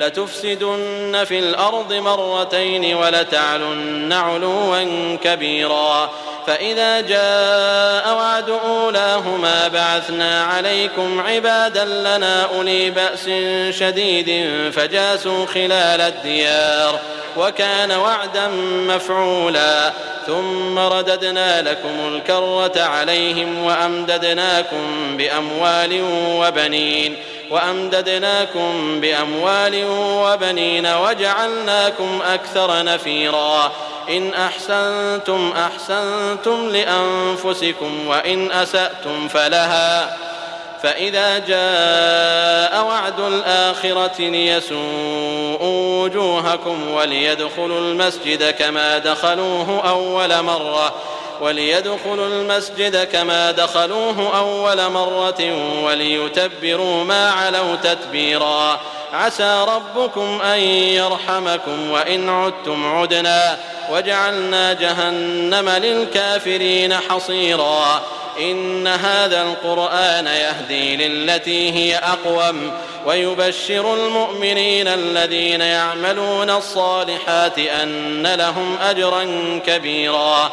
لتفسدن في الأرض مرتين ولتعلن علوا كبيرا. فإذا جاء وعد أولاهما بعثنا عليكم عبادا لنا أولي بأس شديد فجاسوا خلال الديار وكان وعدا مفعولا. ثم رددنا لكم الكرة عليهم وأمددناكم بأموال وبنين. وأمددناكم بأموال وبنين وجعلناكم أكثر نفيرا. إن أحسنتم أحسنتم لأنفسكم وإن أسأتم فلها. فإذا جاء وعد الآخرة ليسوءوا وجوهكم وليدخلوا المسجد كما دخلوه أول مرة. وليدخلوا المسجد كما دخلوه أول مرة وليتبروا ما علوا تتبيرا. عسى ربكم أن يرحمكم وإن عدتم عدنا. وجعلنا جهنم للكافرين حصيرا. إن هذا القرآن يهدي للتي هي أقوم. ويبشر المؤمنين الذين يعملون الصالحات أن لهم أجرا كبيرا.